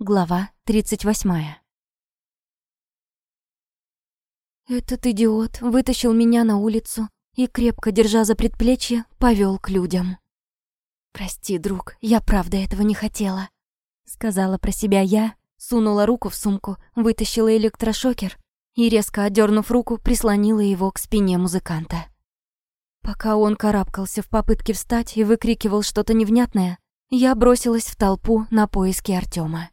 Глава 38. Этот идиот вытащил меня на улицу и, крепко держа за предплечье, повел к людям. «Прости, друг, я правда этого не хотела», — сказала про себя я, сунула руку в сумку, вытащила электрошокер и, резко отдернув руку, прислонила его к спине музыканта. Пока он карабкался в попытке встать и выкрикивал что-то невнятное, я бросилась в толпу на поиски Артема.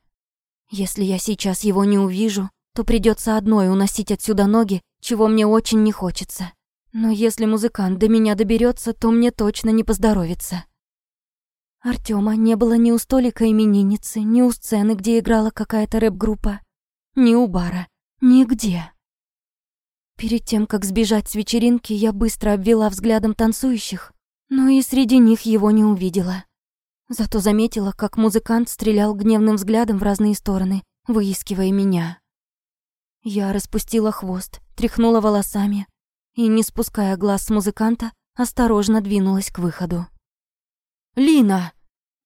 Если я сейчас его не увижу, то придется одной уносить отсюда ноги, чего мне очень не хочется. Но если музыкант до меня доберется, то мне точно не поздоровится. Артема не было ни у столика именинницы, ни у сцены, где играла какая-то рэп-группа, ни у бара, нигде. Перед тем, как сбежать с вечеринки, я быстро обвела взглядом танцующих, но и среди них его не увидела. Зато заметила, как музыкант стрелял гневным взглядом в разные стороны, выискивая меня. Я распустила хвост, тряхнула волосами и, не спуская глаз с музыканта, осторожно двинулась к выходу. «Лина!»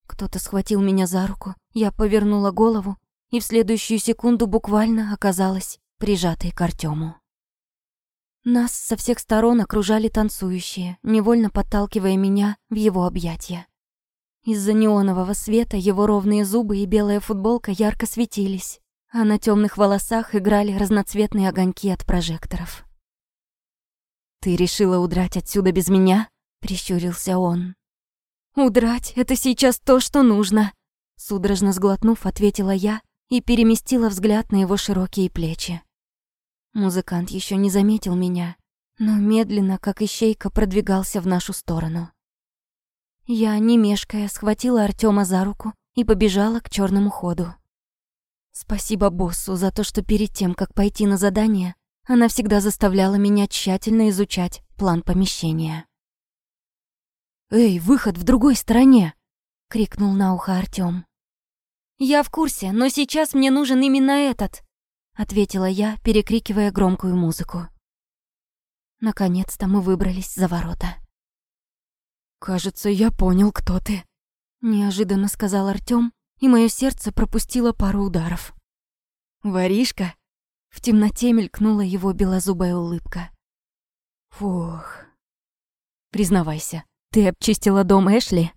Кто-то схватил меня за руку, я повернула голову и в следующую секунду буквально оказалась прижатой к Артему. Нас со всех сторон окружали танцующие, невольно подталкивая меня в его объятия. Из-за неонового света его ровные зубы и белая футболка ярко светились, а на темных волосах играли разноцветные огоньки от прожекторов. «Ты решила удрать отсюда без меня?» — прищурился он. «Удрать — это сейчас то, что нужно!» Судорожно сглотнув, ответила я и переместила взгляд на его широкие плечи. Музыкант еще не заметил меня, но медленно, как ищейка, продвигался в нашу сторону. Я, не мешкая, схватила Артема за руку и побежала к черному ходу. Спасибо боссу за то, что перед тем, как пойти на задание, она всегда заставляла меня тщательно изучать план помещения. «Эй, выход в другой стороне!» — крикнул на ухо Артём. «Я в курсе, но сейчас мне нужен именно этот!» — ответила я, перекрикивая громкую музыку. Наконец-то мы выбрались за ворота. «Кажется, я понял, кто ты», — неожиданно сказал Артём, и мое сердце пропустило пару ударов. «Воришка?» В темноте мелькнула его белозубая улыбка. «Фух. Признавайся, ты обчистила дом Эшли?»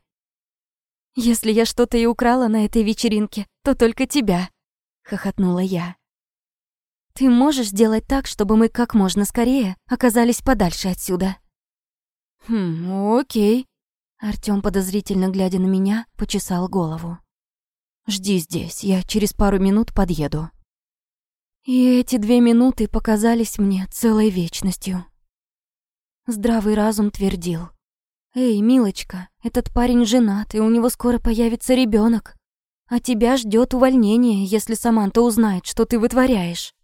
«Если я что-то и украла на этой вечеринке, то только тебя», — хохотнула я. «Ты можешь сделать так, чтобы мы как можно скорее оказались подальше отсюда?» «Хм, окей», Артём, подозрительно глядя на меня, почесал голову. «Жди здесь, я через пару минут подъеду». И эти две минуты показались мне целой вечностью. Здравый разум твердил. «Эй, милочка, этот парень женат, и у него скоро появится ребенок, А тебя ждет увольнение, если Саманта узнает, что ты вытворяешь».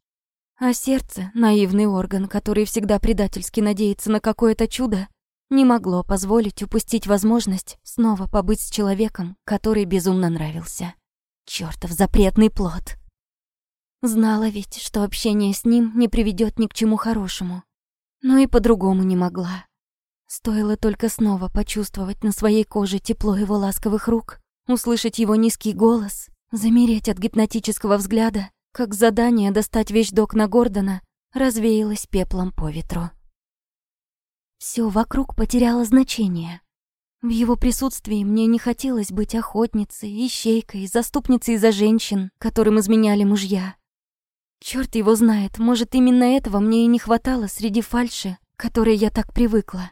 А сердце, наивный орган, который всегда предательски надеется на какое-то чудо, не могло позволить упустить возможность снова побыть с человеком, который безумно нравился. Чёртов запретный плод. Знала ведь, что общение с ним не приведет ни к чему хорошему. Но и по-другому не могла. Стоило только снова почувствовать на своей коже тепло его ласковых рук, услышать его низкий голос, замереть от гипнотического взгляда, как задание достать вещдок на Гордона развеялось пеплом по ветру. Все вокруг потеряло значение. В его присутствии мне не хотелось быть охотницей, ищейкой, заступницей за женщин, которым изменяли мужья. Черт его знает, может, именно этого мне и не хватало среди фальши, которой я так привыкла.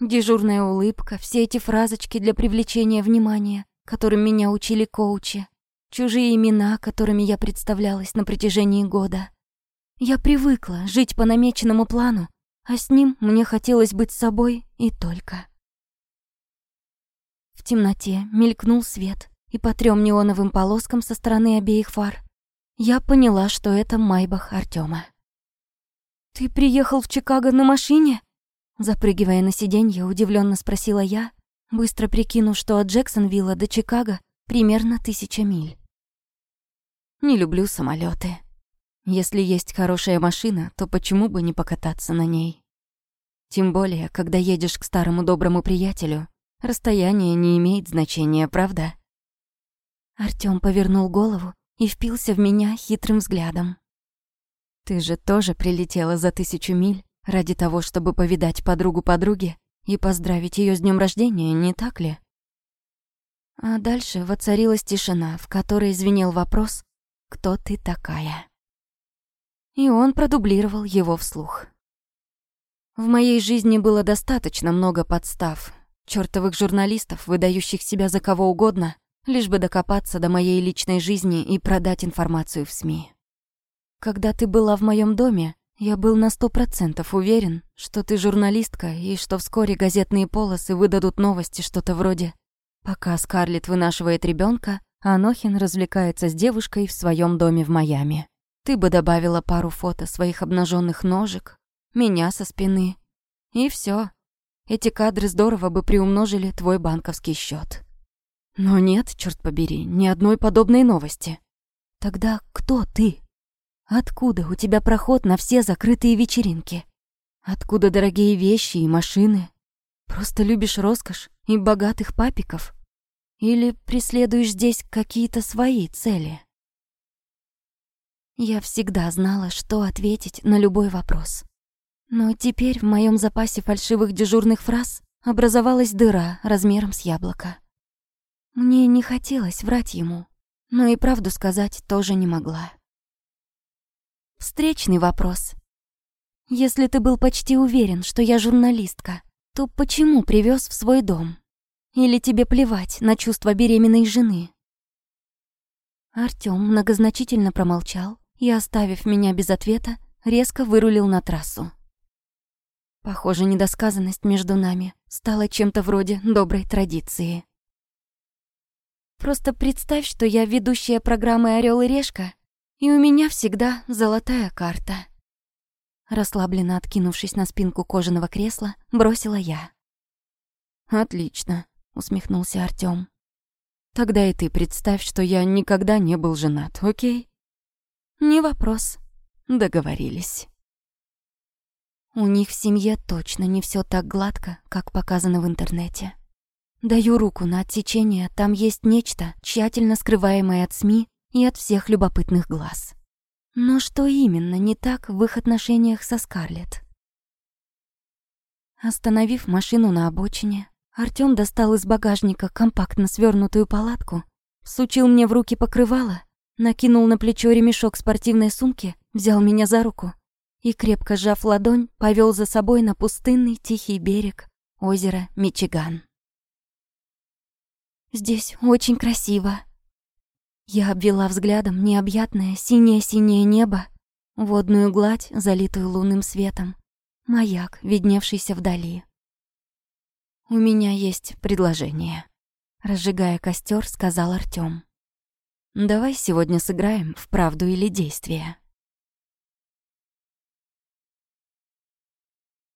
Дежурная улыбка, все эти фразочки для привлечения внимания, которым меня учили коучи, чужие имена, которыми я представлялась на протяжении года. Я привыкла жить по намеченному плану, а с ним мне хотелось быть собой и только. В темноте мелькнул свет, и по трём неоновым полоскам со стороны обеих фар я поняла, что это Майбах Артёма. «Ты приехал в Чикаго на машине?» Запрыгивая на сиденье, удивленно спросила я, быстро прикинув, что от Джексонвилла до Чикаго примерно тысяча миль. «Не люблю самолеты. Если есть хорошая машина, то почему бы не покататься на ней?» Тем более, когда едешь к старому доброму приятелю, расстояние не имеет значения, правда? Артём повернул голову и впился в меня хитрым взглядом. «Ты же тоже прилетела за тысячу миль ради того, чтобы повидать подругу подруги и поздравить её с днём рождения, не так ли?» А дальше воцарилась тишина, в которой звенел вопрос «Кто ты такая?». И он продублировал его вслух. В моей жизни было достаточно много подстав, чертовых журналистов, выдающих себя за кого угодно, лишь бы докопаться до моей личной жизни и продать информацию в СМИ. Когда ты была в моем доме, я был на сто процентов уверен, что ты журналистка и что вскоре газетные полосы выдадут новости что-то вроде «Пока Скарлетт вынашивает ребенка, Анохин развлекается с девушкой в своем доме в Майами». Ты бы добавила пару фото своих обнаженных ножек, меня со спины. И все. Эти кадры здорово бы приумножили твой банковский счет. Но нет, черт побери, ни одной подобной новости. Тогда кто ты? Откуда у тебя проход на все закрытые вечеринки? Откуда дорогие вещи и машины? Просто любишь роскошь и богатых папиков? Или преследуешь здесь какие-то свои цели? Я всегда знала, что ответить на любой вопрос. Но теперь в моем запасе фальшивых дежурных фраз образовалась дыра размером с яблоко. Мне не хотелось врать ему, но и правду сказать тоже не могла. Встречный вопрос. Если ты был почти уверен, что я журналистка, то почему привез в свой дом? Или тебе плевать на чувства беременной жены? Артём многозначительно промолчал, и, оставив меня без ответа, резко вырулил на трассу. Похоже, недосказанность между нами стала чем-то вроде доброй традиции. Просто представь, что я ведущая программы «Орёл и решка», и у меня всегда золотая карта. Расслабленно откинувшись на спинку кожаного кресла, бросила я. «Отлично», — усмехнулся Артём. «Тогда и ты представь, что я никогда не был женат, окей?» Не вопрос. Договорились. У них в семье точно не все так гладко, как показано в интернете. Даю руку на отсечение, там есть нечто, тщательно скрываемое от СМИ и от всех любопытных глаз. Но что именно не так в их отношениях со Скарлетт? Остановив машину на обочине, Артём достал из багажника компактно свернутую палатку, сучил мне в руки покрывало накинул на плечо ремешок спортивной сумки, взял меня за руку и, крепко сжав ладонь, повел за собой на пустынный тихий берег озера Мичиган. «Здесь очень красиво». Я обвела взглядом необъятное синее-синее небо, водную гладь, залитую лунным светом, маяк, видневшийся вдали. «У меня есть предложение», — разжигая костер, сказал Артём. Давай сегодня сыграем в правду или действие.